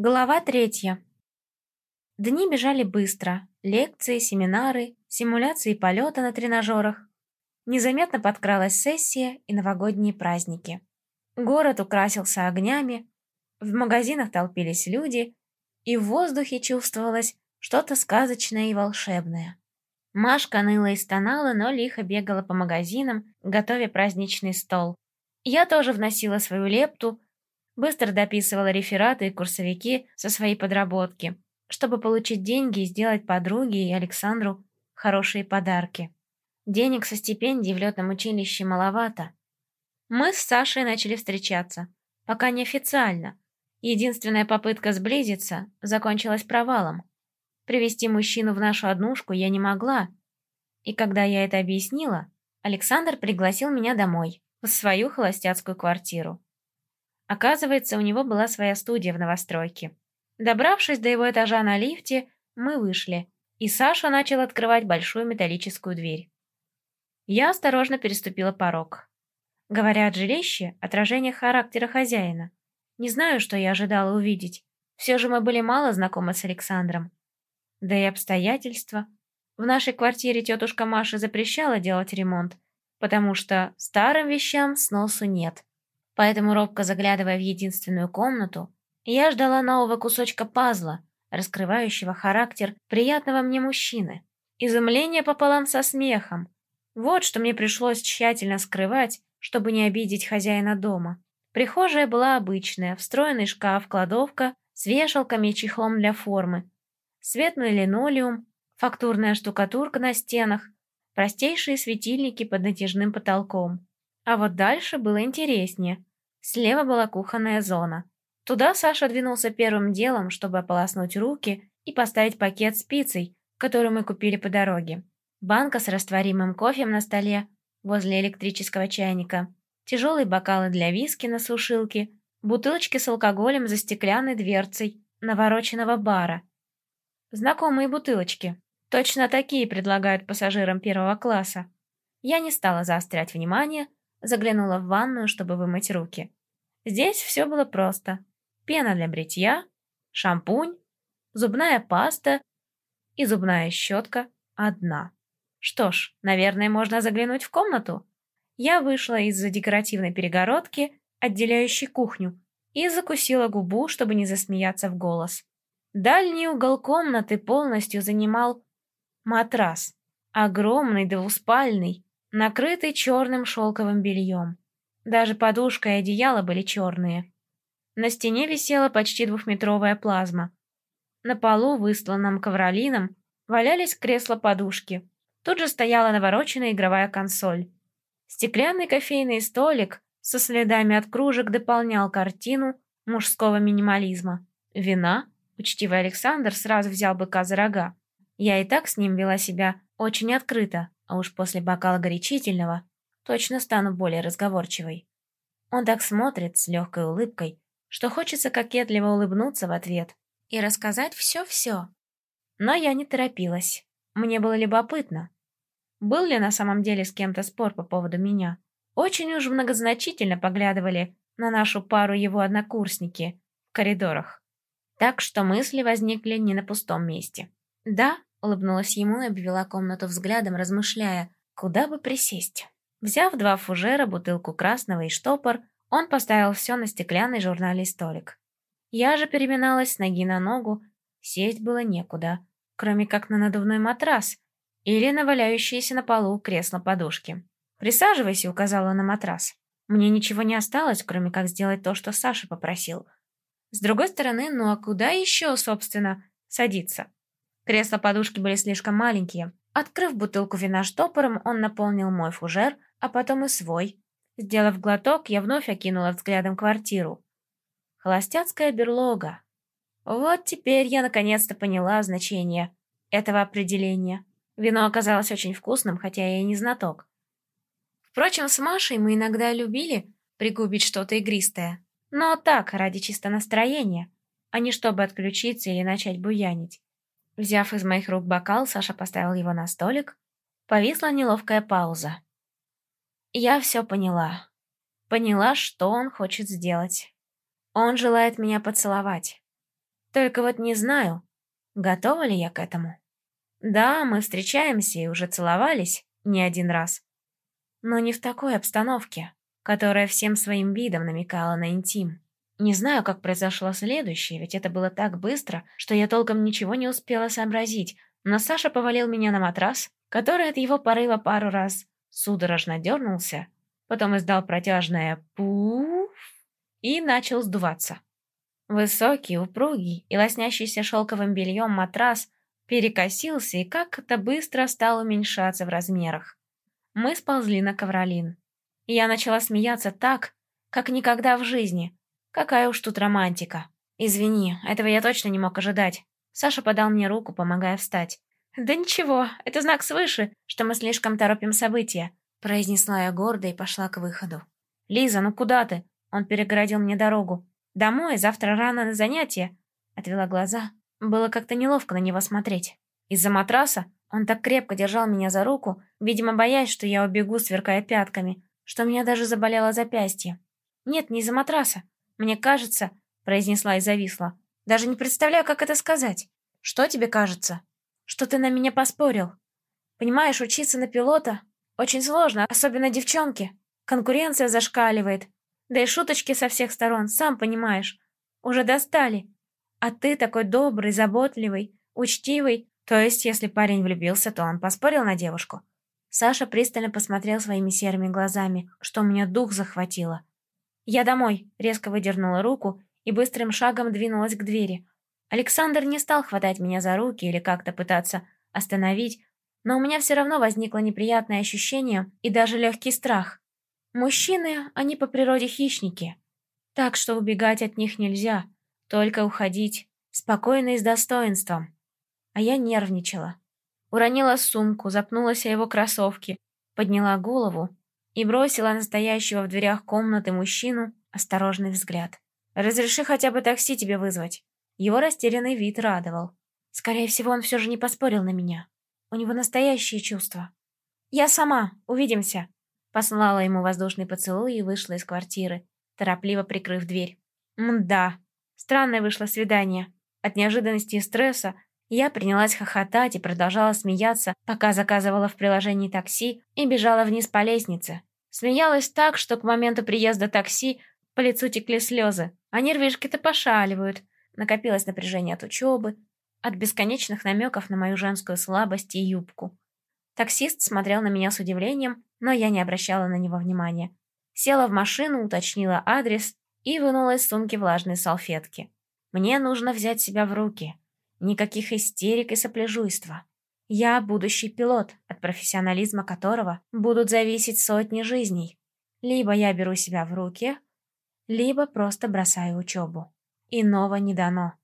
Глава третья. Дни бежали быстро. Лекции, семинары, симуляции полета на тренажерах. Незаметно подкралась сессия и новогодние праздники. Город украсился огнями, в магазинах толпились люди, и в воздухе чувствовалось что-то сказочное и волшебное. Машка ныла и стонала, но лихо бегала по магазинам, готовя праздничный стол. Я тоже вносила свою лепту, Быстро дописывала рефераты и курсовики со своей подработки, чтобы получить деньги и сделать подруге и Александру хорошие подарки. Денег со стипендий в летном училище маловато. Мы с Сашей начали встречаться, пока неофициально. Единственная попытка сблизиться закончилась провалом. Привести мужчину в нашу однушку я не могла. И когда я это объяснила, Александр пригласил меня домой, в свою холостяцкую квартиру. Оказывается, у него была своя студия в новостройке. Добравшись до его этажа на лифте, мы вышли, и Саша начал открывать большую металлическую дверь. Я осторожно переступила порог. Говорят, жилище — отражение характера хозяина. Не знаю, что я ожидала увидеть. Все же мы были мало знакомы с Александром. Да и обстоятельства. В нашей квартире тетушка Маша запрещала делать ремонт, потому что старым вещам сносу нет. Поэтому, робко заглядывая в единственную комнату, я ждала нового кусочка пазла, раскрывающего характер приятного мне мужчины. Изумление пополам со смехом. Вот что мне пришлось тщательно скрывать, чтобы не обидеть хозяина дома. Прихожая была обычная, встроенный шкаф, кладовка с вешалками и чехлом для формы, светлый линолеум, фактурная штукатурка на стенах, простейшие светильники под натяжным потолком. А вот дальше было интереснее. Слева была кухонная зона. Туда Саша двинулся первым делом, чтобы ополоснуть руки и поставить пакет с пиццей, который мы купили по дороге. Банка с растворимым кофем на столе возле электрического чайника, тяжелые бокалы для виски на сушилке, бутылочки с алкоголем за стеклянной дверцей навороченного бара. Знакомые бутылочки. Точно такие предлагают пассажирам первого класса. Я не стала заострять внимание, заглянула в ванную, чтобы вымыть руки. Здесь все было просто. Пена для бритья, шампунь, зубная паста и зубная щетка одна. Что ж, наверное, можно заглянуть в комнату. Я вышла из-за декоративной перегородки, отделяющей кухню, и закусила губу, чтобы не засмеяться в голос. Дальний угол комнаты полностью занимал матрас. Огромный двуспальный, накрытый черным шелковым бельем. Даже подушка и одеяло были черные. На стене висела почти двухметровая плазма. На полу, выстланном ковролином, валялись кресла-подушки. Тут же стояла навороченная игровая консоль. Стеклянный кофейный столик со следами от кружек дополнял картину мужского минимализма. Вина, учтивый Александр сразу взял быка за рога. Я и так с ним вела себя очень открыто, а уж после бокала горячительного точно стану более разговорчивой. Он так смотрит с легкой улыбкой, что хочется кокетливо улыбнуться в ответ и рассказать все-все. Но я не торопилась. Мне было любопытно. Был ли на самом деле с кем-то спор по поводу меня? Очень уж многозначительно поглядывали на нашу пару его однокурсники в коридорах. Так что мысли возникли не на пустом месте. Да, Улыбнулась ему и обвела комнату взглядом, размышляя, куда бы присесть. Взяв два фужера, бутылку красного и штопор, он поставил все на стеклянный журнальный столик. Я же переминалась с ноги на ногу, сесть было некуда, кроме как на надувной матрас или на валяющиеся на полу кресло-подушки. «Присаживайся», — указала на матрас. Мне ничего не осталось, кроме как сделать то, что Саша попросил. С другой стороны, ну а куда еще, собственно, садиться? Кресла-подушки были слишком маленькие. Открыв бутылку вина штопором, он наполнил мой фужер, а потом и свой. Сделав глоток, я вновь окинула взглядом квартиру. Холостяцкая берлога. Вот теперь я наконец-то поняла значение этого определения. Вино оказалось очень вкусным, хотя я и не знаток. Впрочем, с Машей мы иногда любили пригубить что-то игристое. Но так, ради чисто настроения, а не чтобы отключиться или начать буянить. Взяв из моих рук бокал, Саша поставил его на столик. Повисла неловкая пауза. Я все поняла. Поняла, что он хочет сделать. Он желает меня поцеловать. Только вот не знаю, готова ли я к этому. Да, мы встречаемся и уже целовались не один раз. Но не в такой обстановке, которая всем своим видом намекала на интим. Не знаю, как произошло следующее, ведь это было так быстро, что я толком ничего не успела сообразить, но Саша повалил меня на матрас, который от его порыва пару раз судорожно дернулся, потом издал протяжное «пуф» и начал сдуваться. Высокий, упругий и лоснящийся шелковым бельем матрас перекосился и как-то быстро стал уменьшаться в размерах. Мы сползли на ковролин. Я начала смеяться так, как никогда в жизни, Какая уж тут романтика. Извини, этого я точно не мог ожидать. Саша подал мне руку, помогая встать. «Да ничего, это знак свыше, что мы слишком торопим события», произнесла я гордо и пошла к выходу. «Лиза, ну куда ты?» Он перегородил мне дорогу. «Домой, завтра рано на занятия», отвела глаза. Было как-то неловко на него смотреть. Из-за матраса он так крепко держал меня за руку, видимо, боясь, что я убегу, сверкая пятками, что меня даже заболело запястье. Нет, не из-за матраса. «Мне кажется», — произнесла и зависла. «Даже не представляю, как это сказать. Что тебе кажется? Что ты на меня поспорил? Понимаешь, учиться на пилота очень сложно, особенно девчонке. Конкуренция зашкаливает. Да и шуточки со всех сторон, сам понимаешь. Уже достали. А ты такой добрый, заботливый, учтивый. То есть, если парень влюбился, то он поспорил на девушку?» Саша пристально посмотрел своими серыми глазами, что у меня дух захватило. «Я домой», — резко выдернула руку и быстрым шагом двинулась к двери. Александр не стал хватать меня за руки или как-то пытаться остановить, но у меня все равно возникло неприятное ощущение и даже легкий страх. Мужчины, они по природе хищники, так что убегать от них нельзя, только уходить, спокойно и с достоинством. А я нервничала. Уронила сумку, запнулась о его кроссовки, подняла голову и бросила настоящего в дверях комнаты мужчину осторожный взгляд. «Разреши хотя бы такси тебе вызвать». Его растерянный вид радовал. Скорее всего, он все же не поспорил на меня. У него настоящие чувства. «Я сама. Увидимся». Послала ему воздушный поцелуй и вышла из квартиры, торопливо прикрыв дверь. Мда. Странное вышло свидание. От неожиданности и стресса я принялась хохотать и продолжала смеяться, пока заказывала в приложении такси и бежала вниз по лестнице, Смеялась так, что к моменту приезда такси по лицу текли слезы, а нервишки-то пошаливают. Накопилось напряжение от учебы, от бесконечных намеков на мою женскую слабость и юбку. Таксист смотрел на меня с удивлением, но я не обращала на него внимания. Села в машину, уточнила адрес и вынула из сумки влажные салфетки. Мне нужно взять себя в руки. Никаких истерик и сопляжуйства. Я будущий пилот, от профессионализма которого будут зависеть сотни жизней. Либо я беру себя в руки, либо просто бросаю учебу. Иного не дано.